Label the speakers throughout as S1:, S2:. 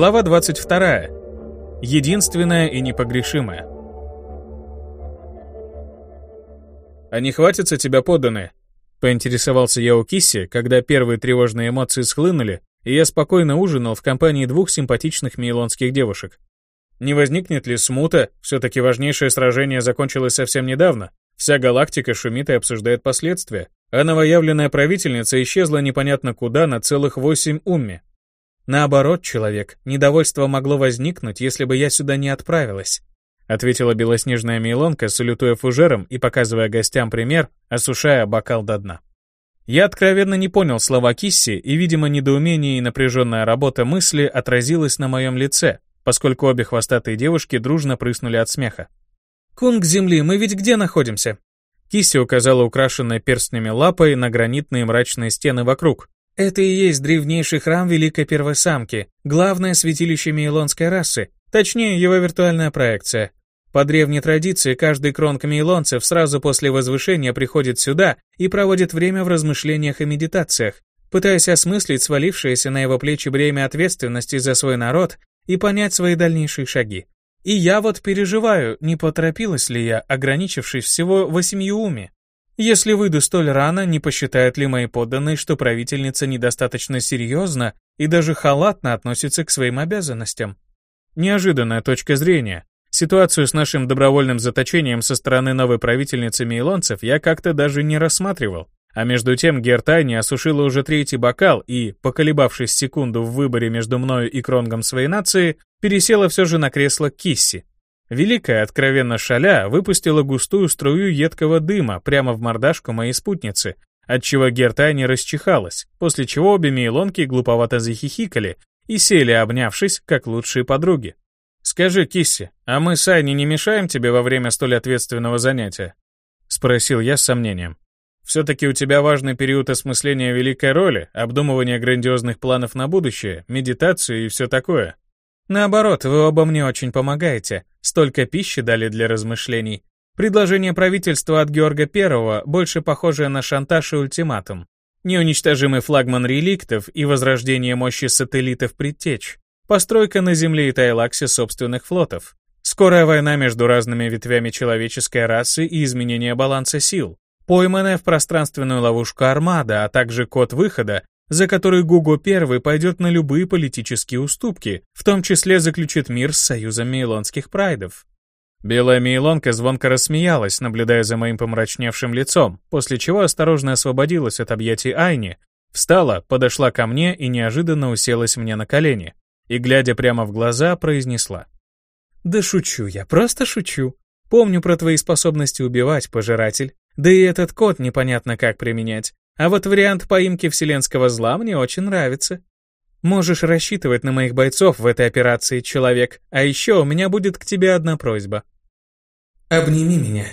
S1: Глава 22. Единственная и непогрешимая. «А не хватится тебя подданные?» — поинтересовался я у Кисси, когда первые тревожные эмоции схлынули, и я спокойно ужинал в компании двух симпатичных мейлонских девушек. Не возникнет ли смута? Все-таки важнейшее сражение закончилось совсем недавно. Вся галактика шумит и обсуждает последствия, а новоявленная правительница исчезла непонятно куда на целых восемь умми. Наоборот, человек, недовольство могло возникнуть, если бы я сюда не отправилась. Ответила белоснежная мейлонка, салютуя фужером и показывая гостям пример, осушая бокал до дна. Я откровенно не понял слова Кисси, и, видимо, недоумение и напряженная работа мысли отразилась на моем лице, поскольку обе хвостатые девушки дружно прыснули от смеха. «Кунг земли, мы ведь где находимся?» Кисси указала украшенной перстнями лапой на гранитные мрачные стены вокруг, это и есть древнейший храм Великой Первой Самки, главное святилище мейлонской расы, точнее его виртуальная проекция. По древней традиции, каждый кронг мейлонцев сразу после возвышения приходит сюда и проводит время в размышлениях и медитациях, пытаясь осмыслить свалившееся на его плечи бремя ответственности за свой народ и понять свои дальнейшие шаги. И я вот переживаю, не поторопилась ли я, ограничившись всего восемью уми. Если выйду столь рано, не посчитают ли мои подданные, что правительница недостаточно серьезно и даже халатно относится к своим обязанностям? Неожиданная точка зрения. Ситуацию с нашим добровольным заточением со стороны новой правительницы мейлонцев я как-то даже не рассматривал. А между тем Гертайни осушила уже третий бокал и, поколебавшись секунду в выборе между мною и кронгом своей нации, пересела все же на кресло Кисси. Великая, откровенно шаля, выпустила густую струю едкого дыма прямо в мордашку моей спутницы, отчего Герта не расчихалась, после чего обе мейлонки глуповато захихикали и сели, обнявшись, как лучшие подруги. «Скажи, Кисси, а мы с Айни не мешаем тебе во время столь ответственного занятия?» — спросил я с сомнением. «Все-таки у тебя важный период осмысления великой роли, обдумывания грандиозных планов на будущее, медитации и все такое. Наоборот, вы оба мне очень помогаете. Столько пищи дали для размышлений. Предложение правительства от Георга I больше похоже на шантаж и ультиматум. Неуничтожимый флагман реликтов и возрождение мощи сателлитов предтеч. Постройка на Земле и Тайлаксе собственных флотов. Скорая война между разными ветвями человеческой расы и изменение баланса сил. Пойманная в пространственную ловушку армада, а также код выхода, за который Гуго I пойдет на любые политические уступки, в том числе заключит мир с союзом мейлонских прайдов. Белая мейлонка звонко рассмеялась, наблюдая за моим помрачневшим лицом, после чего осторожно освободилась от объятий Айни, встала, подошла ко мне и неожиданно уселась мне на колени, и, глядя прямо в глаза, произнесла. «Да шучу я, просто шучу. Помню про твои способности убивать, пожиратель. Да и этот код непонятно как применять. А вот вариант поимки вселенского зла мне очень нравится. Можешь рассчитывать на моих бойцов в этой операции, человек. А еще у меня будет к тебе одна просьба.
S2: Обними меня.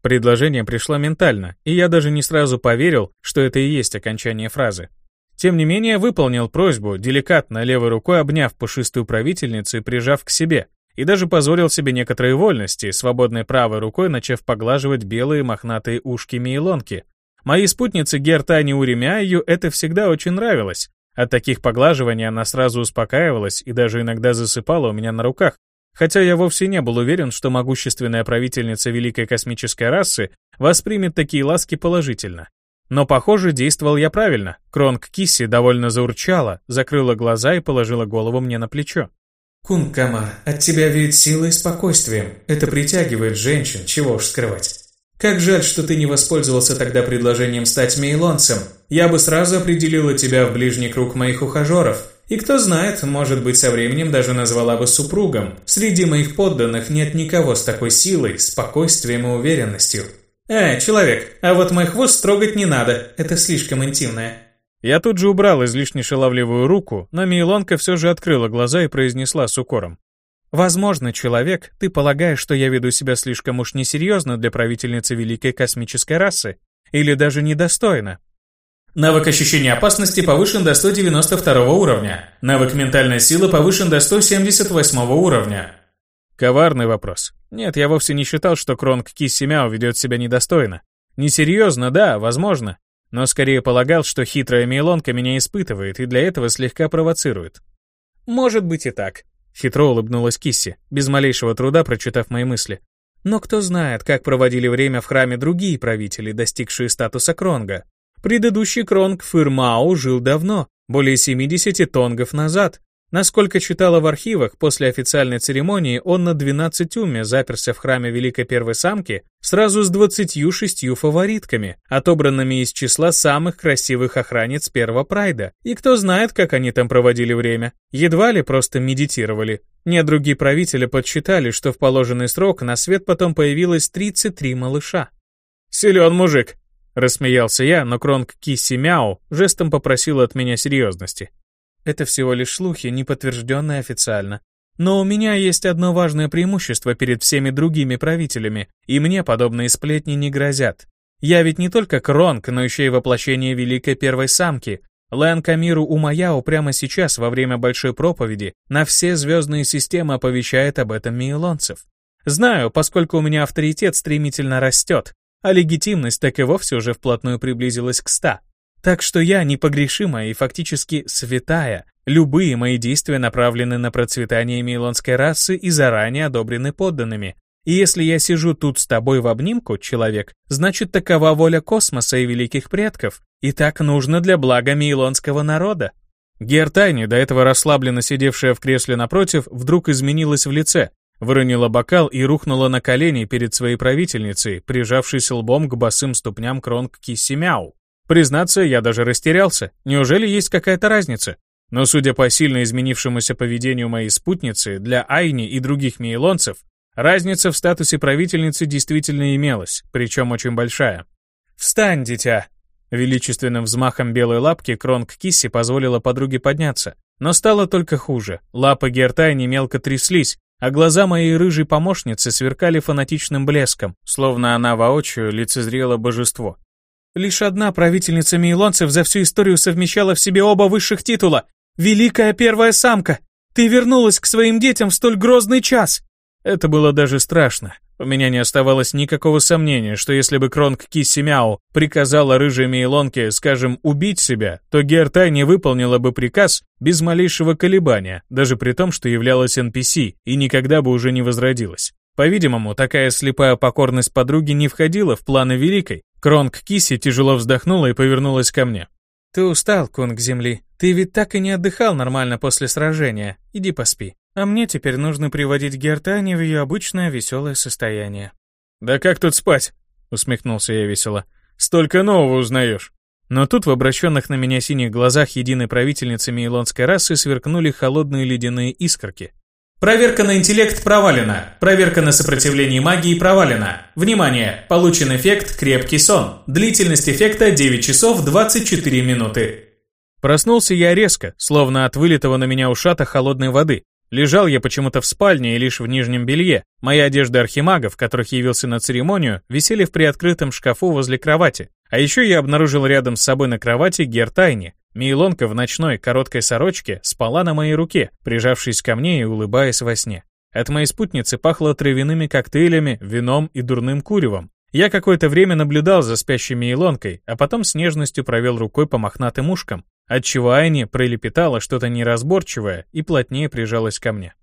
S1: Предложение пришло ментально, и я даже не сразу поверил, что это и есть окончание фразы. Тем не менее, выполнил просьбу, деликатно левой рукой обняв пушистую правительницу и прижав к себе, и даже позволил себе некоторые вольности, свободной правой рукой начав поглаживать белые мохнатые ушки Мейлонки, Моей спутнице Гертане Уремяю это всегда очень нравилось. От таких поглаживаний она сразу успокаивалась и даже иногда засыпала у меня на руках, хотя я вовсе не был уверен, что могущественная правительница великой космической расы воспримет такие ласки положительно. Но, похоже, действовал я правильно. Кронг Кисси довольно заурчала, закрыла глаза и положила голову мне на плечо.
S2: «Кункамар, от тебя веет силой и спокойствием. Это притягивает женщин, чего уж скрывать». Как жаль, что ты не воспользовался тогда предложением стать мейлонцем. Я бы сразу определила тебя в ближний круг моих ухажеров. И кто знает, может быть, со временем даже назвала бы супругом. Среди моих подданных нет никого с такой силой, спокойствием и уверенностью. Э, человек, а вот мой хвост трогать не надо, это слишком интимное.
S1: Я тут же убрал излишне шаловливую руку, но Мейлонка все же открыла глаза и произнесла с укором. Возможно, человек, ты полагаешь, что я веду себя слишком уж несерьезно для правительницы великой космической расы? Или даже недостойно?
S2: Навык ощущения опасности повышен до 192 уровня. Навык ментальная сила повышен до 178 уровня.
S1: Коварный вопрос. Нет, я вовсе не считал, что Кронг Киссимяо ведет себя недостойно. Несерьезно, да, возможно. Но скорее полагал, что хитрая Мейлонка меня испытывает и для этого слегка провоцирует. Может быть и так. Хитро улыбнулась Кисси, без малейшего труда прочитав мои мысли. Но кто знает, как проводили время в храме другие правители, достигшие статуса Кронга. Предыдущий Кронг Фырмау жил давно, более 70 тонгов назад, Насколько читала в архивах, после официальной церемонии он на 12 уме заперся в храме Великой Первой Самки сразу с 26 фаворитками, отобранными из числа самых красивых охранниц первого прайда. И кто знает, как они там проводили время. Едва ли просто медитировали. Не другие правители подсчитали, что в положенный срок на свет потом появилось 33 малыша. «Силен мужик!» Рассмеялся я, но Кронг Кисси Мяу жестом попросил от меня серьезности. Это всего лишь слухи, не подтвержденные официально. Но у меня есть одно важное преимущество перед всеми другими правителями, и мне подобные сплетни не грозят. Я ведь не только Кронг, но еще и воплощение Великой Первой Самки. Лэн Камиру Умаяо прямо сейчас, во время Большой Проповеди, на все звездные системы оповещает об этом мейлонцев. Знаю, поскольку у меня авторитет стремительно растет, а легитимность так и вовсе уже вплотную приблизилась к ста. Так что я непогрешимая и фактически святая. Любые мои действия направлены на процветание милонской расы и заранее одобрены подданными. И если я сижу тут с тобой в обнимку, человек, значит такова воля космоса и великих предков. И так нужно для блага милонского народа. Гертайни, до этого расслабленно сидевшая в кресле напротив, вдруг изменилась в лице, выронила бокал и рухнула на колени перед своей правительницей, прижавшись лбом к босым ступням кронг Киссимяу. Признаться, я даже растерялся. Неужели есть какая-то разница? Но судя по сильно изменившемуся поведению моей спутницы, для Айни и других мейлонцев, разница в статусе правительницы действительно имелась, причем очень большая. «Встань, дитя!» Величественным взмахом белой лапки Кронг Кисси позволила подруге подняться. Но стало только хуже. Лапы Гертайни мелко тряслись, а глаза моей рыжей помощницы сверкали фанатичным блеском, словно она воочию лицезрела божество. Лишь одна правительница мейлонцев за всю историю совмещала в себе оба высших титула. Великая первая самка! Ты вернулась к своим детям в столь грозный час!» Это было даже страшно. У меня не оставалось никакого сомнения, что если бы Кронг Кисси приказала рыжей Мейлонке, скажем, убить себя, то Гертай не выполнила бы приказ без малейшего колебания, даже при том, что являлась NPC и никогда бы уже не возродилась. По-видимому, такая слепая покорность подруги не входила в планы Великой, Кронг Киси тяжело вздохнула и повернулась ко мне. «Ты устал, Кунг Земли. Ты ведь так и не отдыхал нормально после сражения. Иди поспи. А мне теперь нужно приводить Гертани в ее обычное веселое состояние». «Да как тут спать?» — усмехнулся я весело. «Столько нового узнаешь». Но тут в обращенных на меня синих глазах единой правительницы мейлонской расы сверкнули холодные ледяные искорки.
S2: Проверка на интеллект провалена. Проверка на сопротивление магии провалена. Внимание! Получен эффект «Крепкий сон». Длительность эффекта 9 часов 24 минуты.
S1: Проснулся я резко, словно от вылитого на меня ушата холодной воды. Лежал я почему-то в спальне и лишь в нижнем белье. Мои одежды архимагов, которых явился на церемонию, висели в приоткрытом шкафу возле кровати. А еще я обнаружил рядом с собой на кровати Гертайни, Мейлонка в ночной короткой сорочке спала на моей руке, прижавшись ко мне и улыбаясь во сне. От моей спутницы пахло травяными коктейлями, вином и дурным куревом. Я какое-то время наблюдал за спящей Мейлонкой, а потом с нежностью провел рукой по мохнатым ушкам, отчего Айни пролепетала что-то неразборчивое и плотнее прижалась ко мне.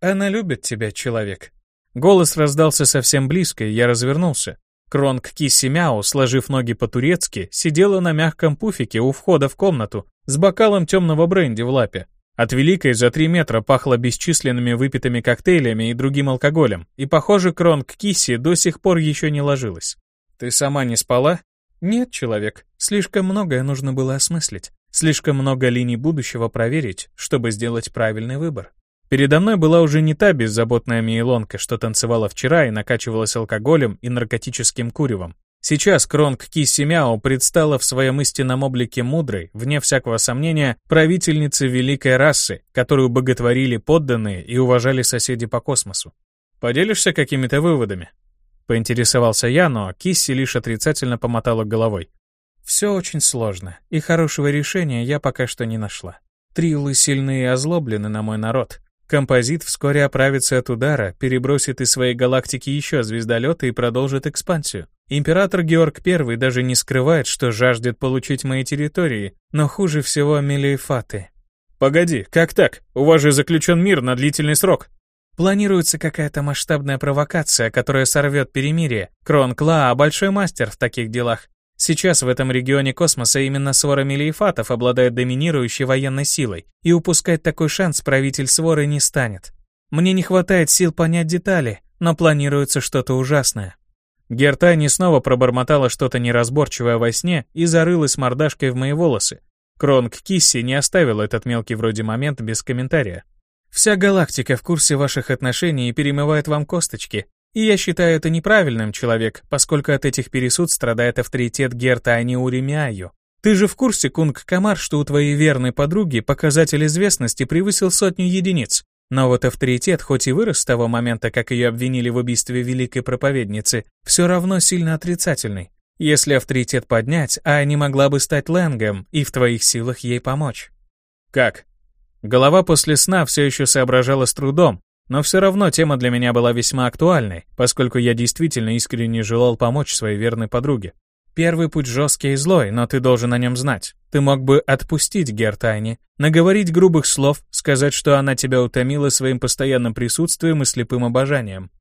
S1: «Она любит тебя, человек». Голос раздался совсем близко, и я развернулся. Кронг Кисси Мяу, сложив ноги по-турецки, сидела на мягком пуфике у входа в комнату с бокалом темного бренди в лапе. От Великой за три метра пахло бесчисленными выпитыми коктейлями и другим алкоголем, и, похоже, Кронг Кисси до сих пор еще не ложилась. «Ты сама не спала?» «Нет, человек. Слишком многое нужно было осмыслить. Слишком много линий будущего проверить, чтобы сделать правильный выбор». Передо мной была уже не та беззаботная Мейлонка, что танцевала вчера и накачивалась алкоголем и наркотическим куревом. Сейчас Кронг Кисси Мяо предстала в своем истинном облике мудрой, вне всякого сомнения, правительницы великой расы, которую боготворили подданные и уважали соседи по космосу. «Поделишься какими-то выводами?» Поинтересовался я, но Кисси лишь отрицательно помотала головой. «Все очень сложно, и хорошего решения я пока что не нашла. Триллы сильны и озлоблены на мой народ, Композит вскоре оправится от удара, перебросит из своей галактики еще звездолеты и продолжит экспансию. Император Георг I даже не скрывает, что жаждет получить мои территории, но хуже всего Мелиефаты. Погоди, как так? У вас же заключен мир на длительный срок.
S2: Планируется какая-то масштабная провокация, которая сорвет перемирие. Крон Кла – большой мастер в таких делах. Сейчас в этом регионе космоса именно свора Мелиефатов обладает доминирующей военной силой, и упускать такой шанс правитель своры не станет. Мне не хватает сил понять детали, но планируется что-то ужасное.
S1: Гертани снова пробормотала что-то неразборчивое во сне и зарылась мордашкой в мои волосы. Кронг Кисси не оставил этот мелкий вроде момент без комментария.
S2: Вся галактика в курсе ваших отношений и перемывает вам косточки. И я считаю это неправильным, человек, поскольку от этих пересуд страдает авторитет Герта Аниури Миаю. Ты же в курсе, Кунг Камар, что у твоей верной подруги показатель известности превысил сотню единиц. Но вот авторитет, хоть и вырос с того момента, как ее обвинили в убийстве великой проповедницы, все равно сильно отрицательный. Если авторитет поднять, Ани могла бы стать Лэнгом, и в твоих силах ей помочь.
S1: Как? Голова после сна все еще соображала с трудом, но все равно тема для меня была весьма актуальной, поскольку я действительно искренне желал помочь своей верной подруге. Первый путь жесткий и злой, но ты должен о нем знать. Ты мог бы отпустить Гертайни, наговорить грубых слов, сказать, что она тебя утомила своим постоянным присутствием и слепым обожанием.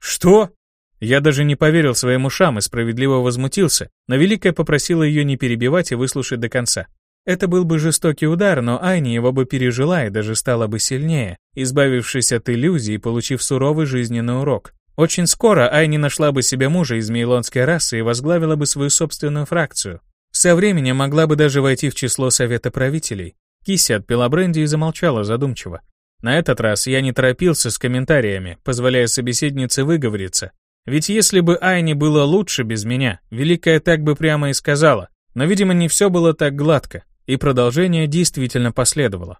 S1: Что? Я даже не поверил своим ушам и справедливо возмутился, но Великая попросила ее не перебивать и выслушать до конца. Это был бы жестокий удар, но Айни его бы пережила и даже стала бы сильнее, избавившись от иллюзий и получив суровый жизненный урок. Очень скоро Айни нашла бы себе мужа из мейлонской расы и возглавила бы свою собственную фракцию. Со временем могла бы даже войти в число совета правителей. Кисси отпила бренди и замолчала задумчиво. На этот раз я не торопился с комментариями, позволяя собеседнице выговориться. Ведь если бы Айни было лучше без меня, Великая так бы прямо и сказала. Но, видимо, не все было так гладко и продолжение действительно последовало.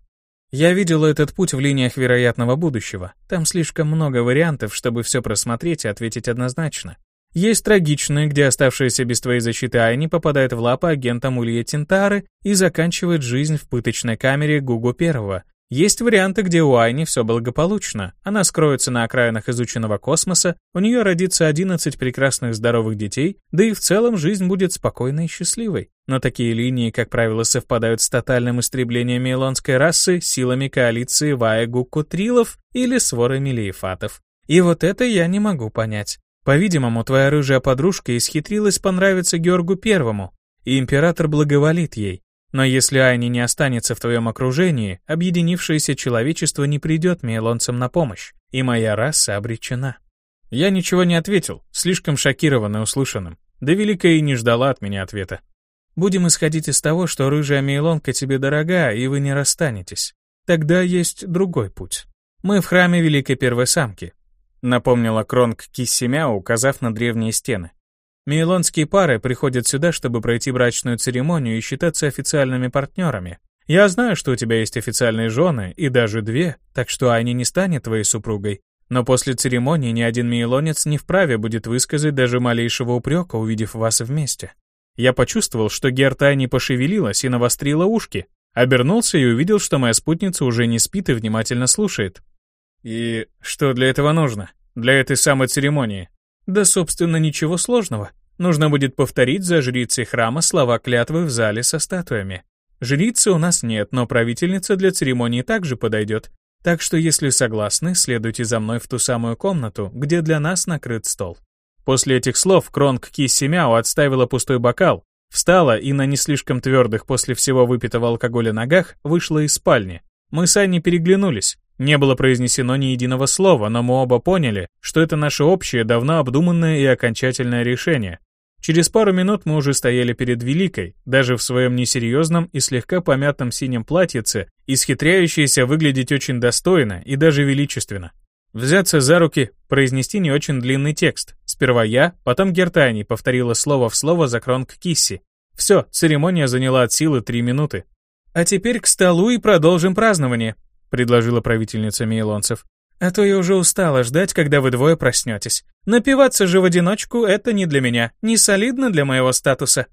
S1: Я видел этот путь в линиях вероятного будущего. Там слишком много вариантов, чтобы все просмотреть и ответить однозначно. Есть трагичные, где оставшаяся без твоей защиты Айни попадает в лапы агентам Улья Тинтары и заканчивает жизнь в пыточной камере Гугу Первого, есть варианты, где у Айни все благополучно. Она скроется на окраинах изученного космоса, у нее родится 11 прекрасных здоровых детей, да и в целом жизнь будет спокойной и счастливой. Но такие линии, как правило, совпадают с тотальным истреблением мейлонской расы силами коалиции Ваегу-Кутрилов или своры Мелиефатов. И вот это я не могу понять. По-видимому, твоя рыжая подружка исхитрилась понравиться Георгу Первому, и император благоволит ей. Но если Айни не останется в твоем окружении, объединившееся человечество не придет мейлонцам на помощь, и моя раса обречена. Я ничего не ответил, слишком шокированный услышанным. Да Великая и не ждала от меня ответа. Будем исходить из того, что рыжая мейлонка тебе дорога, и вы не расстанетесь. Тогда есть другой путь. Мы в храме Великой Первой Самки, напомнила Кронг Киссимя, указав на древние стены. Мейлонские пары приходят сюда, чтобы пройти брачную церемонию и считаться официальными партнерами. Я знаю, что у тебя есть официальные жены, и даже две, так что Айни не станет твоей супругой. Но после церемонии ни один мейлонец не вправе будет высказать даже малейшего упрека, увидев вас вместе. Я почувствовал, что Герта Айни пошевелилась и навострила ушки. Обернулся и увидел, что моя спутница уже не спит и внимательно слушает. И что для этого нужно? Для этой самой церемонии? Да, собственно, ничего сложного. Нужно будет повторить за жрицей храма слова клятвы в зале со статуями. Жрицы у нас нет, но правительница для церемонии также подойдет. Так что, если согласны, следуйте за мной в ту самую комнату, где для нас накрыт стол. После этих слов Кронг Киссимяо отставила пустой бокал, встала и на не слишком твердых после всего выпитого алкоголя ногах вышла из спальни. Мы с Аней переглянулись. Не было произнесено ни единого слова, но мы оба поняли, что это наше общее, давно обдуманное и окончательное решение. Через пару минут мы уже стояли перед Великой, даже в своем несерьезном и слегка помятом синем платьице, исхитряющейся выглядеть очень достойно и даже величественно. Взяться за руки, произнести не очень длинный текст. Сперва я, потом Гертани повторила слово в слово за кронг Кисси. Все, церемония заняла от силы три минуты. А теперь к столу и продолжим празднование предложила правительница Мейлонцев. «А то я уже устала ждать, когда вы двое проснетесь. Напиваться же в одиночку — это не для меня, не солидно для моего статуса».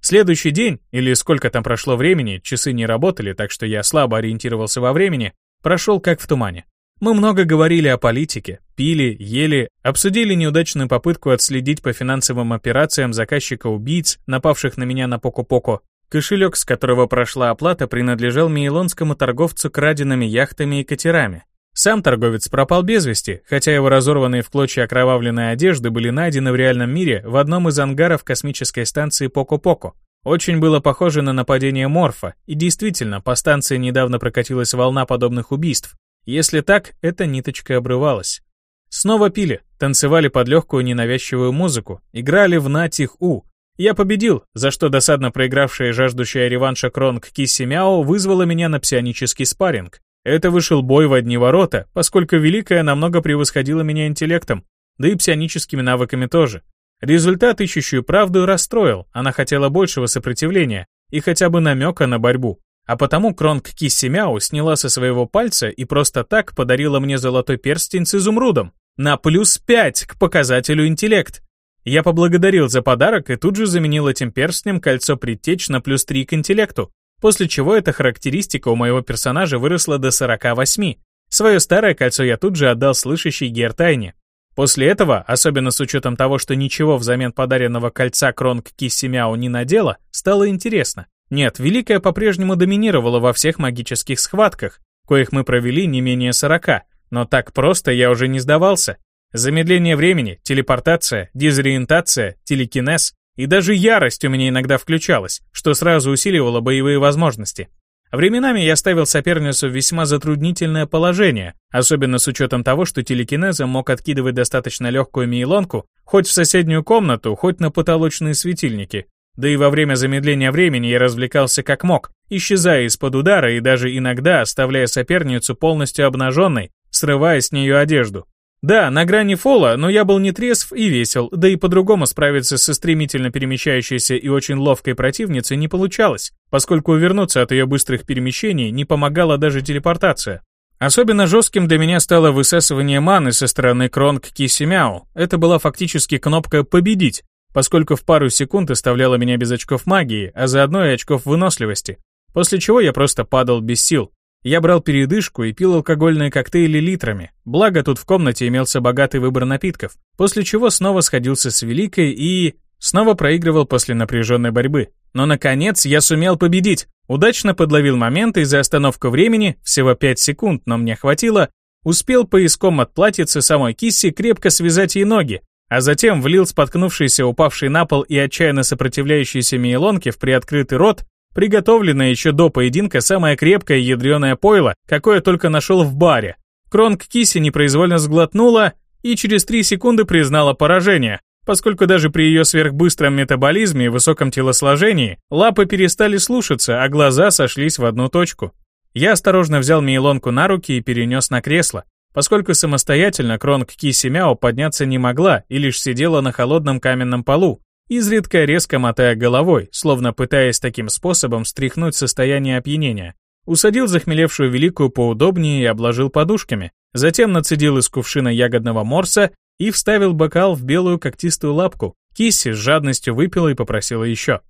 S1: Следующий день, или сколько там прошло времени, часы не работали, так что я слабо ориентировался во времени, прошел как в тумане. Мы много говорили о политике, пили, ели, обсудили неудачную попытку отследить по финансовым операциям заказчика убийц, напавших на меня на Поко-Поко, Кошелек, с которого прошла оплата, принадлежал мейлонскому торговцу краденными яхтами и катерами. Сам торговец пропал без вести, хотя его разорванные в клочья окровавленные одежды были найдены в реальном мире в одном из ангаров космической станции Поко-Поко. Очень было похоже на нападение Морфа, и действительно, по станции недавно прокатилась волна подобных убийств. Если так, эта ниточка обрывалась. Снова пили, танцевали под легкую ненавязчивую музыку, играли в Натих У, я победил, за что досадно проигравшая жаждущая реванша Кронг Кисси Мяо вызвала меня на псионический спарринг. Это вышел бой в одни ворота, поскольку Великая намного превосходила меня интеллектом, да и псионическими навыками тоже. Результат ищущую правду расстроил, она хотела большего сопротивления и хотя бы намека на борьбу. А потому Кронг Кисси Мяо сняла со своего пальца и просто так подарила мне золотой перстень с изумрудом. На плюс 5 к показателю интеллект. Я поблагодарил за подарок и тут же заменил этим перстнем кольцо предтеч на плюс 3 к интеллекту, после чего эта характеристика у моего персонажа выросла до 48. Свое старое кольцо я тут же отдал слышащей Гертайне. После этого, особенно с учетом того, что ничего взамен подаренного кольца Кронг Киссимяо не надела, стало интересно. Нет, Великая по-прежнему доминировала во всех магических схватках, коих мы провели не менее 40, но так просто я уже не сдавался. Замедление времени, телепортация, дезориентация, телекинез и даже ярость у меня иногда включалась, что сразу усиливало боевые возможности. Временами я ставил соперницу в весьма затруднительное положение, особенно с учетом того, что телекинезом мог откидывать достаточно легкую мейлонку хоть в соседнюю комнату, хоть на потолочные светильники. Да и во время замедления времени я развлекался как мог, исчезая из-под удара и даже иногда оставляя соперницу полностью обнаженной, срывая с нее одежду. Да, на грани фола, но я был не трезв и весел, да и по-другому справиться со стремительно перемещающейся и очень ловкой противницей не получалось, поскольку увернуться от ее быстрых перемещений не помогала даже телепортация. Особенно жестким для меня стало высасывание маны со стороны Кронг Кисимяо. Это была фактически кнопка «Победить», поскольку в пару секунд оставляла меня без очков магии, а заодно и очков выносливости, после чего я просто падал без сил. Я брал передышку и пил алкогольные коктейли литрами, благо тут в комнате имелся богатый выбор напитков, после чего снова сходился с Великой и... снова проигрывал после напряженной борьбы. Но наконец я сумел победить. Удачно подловил момент и за остановку времени, всего 5 секунд, но мне хватило, успел поиском от платьицы самой Кисси крепко связать ей ноги, а затем влил споткнувшийся, упавший на пол и отчаянно сопротивляющийся Мейлонке в приоткрытый рот Приготовленное еще до поединка самое крепкое ядреное пойло, какое только нашел в баре. Кронг Киси непроизвольно сглотнула и через три секунды признала поражение, поскольку даже при ее сверхбыстром метаболизме и высоком телосложении лапы перестали слушаться, а глаза сошлись в одну точку. Я осторожно взял Мейлонку на руки и перенес на кресло, поскольку самостоятельно Кронг Киси Мяо подняться не могла и лишь сидела на холодном каменном полу, изредка резко мотая головой, словно пытаясь таким способом стряхнуть состояние опьянения. Усадил захмелевшую великую поудобнее и обложил подушками, затем нацедил из кувшина ягодного морса и вставил бокал в белую когтистую лапку. Кисси с жадностью выпила и попросила еще.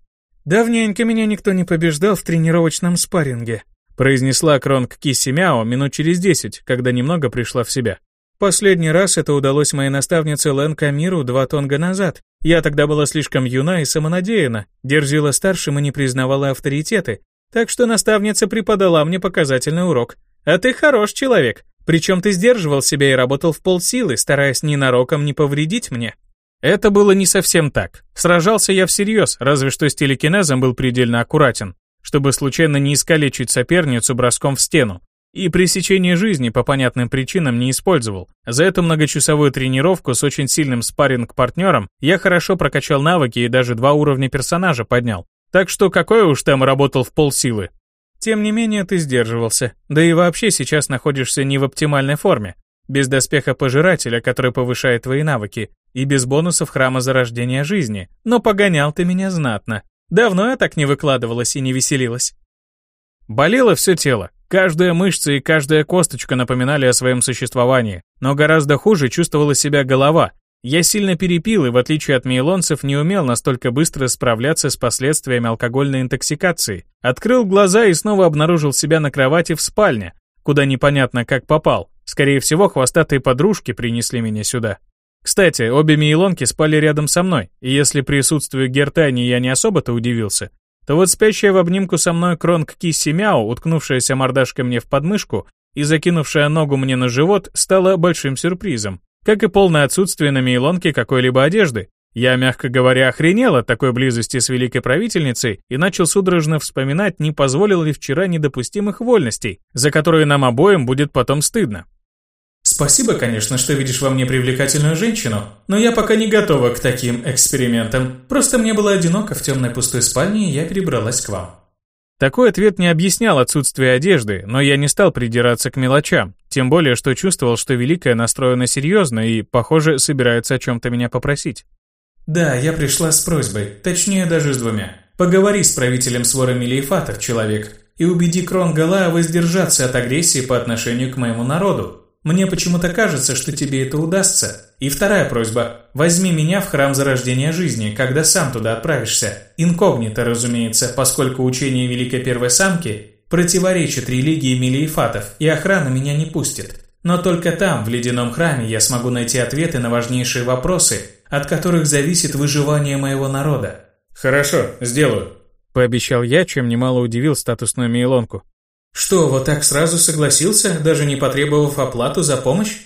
S1: «Давненько меня никто не побеждал в тренировочном спарринге», произнесла Кронг Кисси Мяо минут через десять, когда немного пришла в себя. Последний раз это удалось моей наставнице Лэн Камиру два тонга назад. Я тогда была слишком юна и самонадеяна, дерзила старшим и не признавала авторитеты, так что наставница преподала мне показательный урок. А ты хорош человек, причем ты сдерживал себя и работал в полсилы, стараясь ненароком не повредить мне. Это было не совсем так. Сражался я всерьез, разве что с телекинезом был предельно аккуратен, чтобы случайно не искалечить соперницу броском в стену. И пресечение жизни по понятным причинам не использовал. За эту многочасовую тренировку с очень сильным спарринг-партнером я хорошо прокачал навыки и даже два уровня персонажа поднял. Так что какой уж там работал в полсилы. Тем не менее ты сдерживался. Да и вообще сейчас находишься не в оптимальной форме. Без доспеха пожирателя, который повышает твои навыки, и без бонусов храма зарождения жизни. Но погонял ты меня знатно. Давно я так не выкладывалась и не веселилась. Болело все тело, Каждая мышца и каждая косточка напоминали о своем существовании, но гораздо хуже чувствовала себя голова. Я сильно перепил и, в отличие от мейлонцев, не умел настолько быстро справляться с последствиями алкогольной интоксикации. Открыл глаза и снова обнаружил себя на кровати в спальне, куда непонятно как попал. Скорее всего, хвостатые подружки принесли меня сюда. Кстати, обе мейлонки спали рядом со мной, и если присутствию Гертани я не особо-то удивился, то вот спящая в обнимку со мной кронг Кисси Мяу, уткнувшаяся мордашкой мне в подмышку и закинувшая ногу мне на живот, стала большим сюрпризом. Как и полное отсутствие на Мейлонке какой-либо одежды. Я, мягко говоря, охренел от такой близости с великой правительницей и начал судорожно вспоминать, не позволил ли вчера недопустимых вольностей, за которые нам обоим будет потом стыдно.
S2: Спасибо, конечно, что видишь во мне привлекательную женщину, но я пока не готова к таким экспериментам. Просто мне было одиноко в темной пустой спальне, и я перебралась к вам.
S1: Такой ответ не объяснял отсутствие одежды, но я не стал придираться к мелочам, тем более, что чувствовал, что Великая настроена серьезно и, похоже, собирается о чем-то меня попросить.
S2: Да, я пришла с просьбой, точнее даже с двумя. Поговори с правителем своры Мелиефатов, человек, и убеди Крон Гала воздержаться от агрессии по отношению к моему народу. Мне почему-то кажется, что тебе это удастся. И вторая просьба. Возьми меня в храм зарождения жизни, когда сам туда отправишься. Инкогнито, разумеется, поскольку учение Великой Первой Самки противоречит религии Мелиефатов, и охрана меня не пустит. Но только там, в ледяном храме, я смогу найти ответы на важнейшие вопросы, от которых зависит выживание моего народа.
S1: «Хорошо, сделаю», – пообещал я, чем немало удивил статусную Мейлонку.
S2: Что, вот так сразу согласился, даже не потребовав оплату за помощь?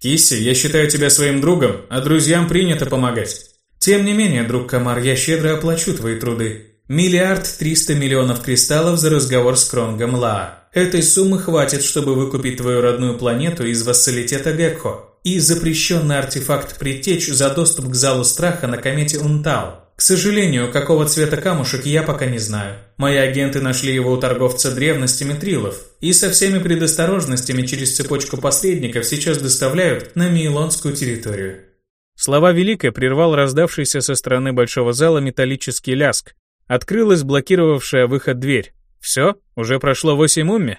S2: Кисси, я считаю тебя своим другом, а друзьям принято помогать. Тем не менее, друг Камар, я щедро оплачу твои труды. Миллиард триста миллионов кристаллов за разговор с Кронгом Лаа. Этой суммы хватит, чтобы выкупить твою родную планету из вассалитета Гекхо и запрещенный артефакт Притечь за доступ к залу страха на комете Унтау. К сожалению, какого цвета камушек я пока не знаю. Мои агенты нашли его у торговца древностями Трилов и со всеми предосторожностями через цепочку посредников сейчас доставляют на Мейлонскую территорию.
S1: Слова Великой прервал раздавшийся со стороны большого зала металлический ляск. Открылась блокировавшая выход дверь. Все, уже прошло восемь умми?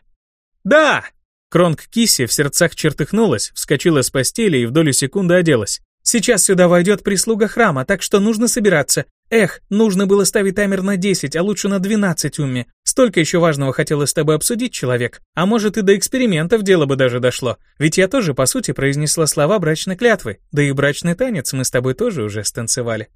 S1: Да! Кронг Кисси в сердцах чертыхнулась, вскочила с постели и в долю секунды оделась. Сейчас сюда войдет прислуга храма, так что нужно собираться. Эх, нужно было ставить таймер на 10, а лучше на 12 умми. Столько еще важного хотелось с тобой обсудить, человек. А может и до экспериментов дело бы даже дошло. Ведь я тоже, по сути, произнесла слова брачной клятвы. Да и брачный танец мы с тобой тоже уже станцевали.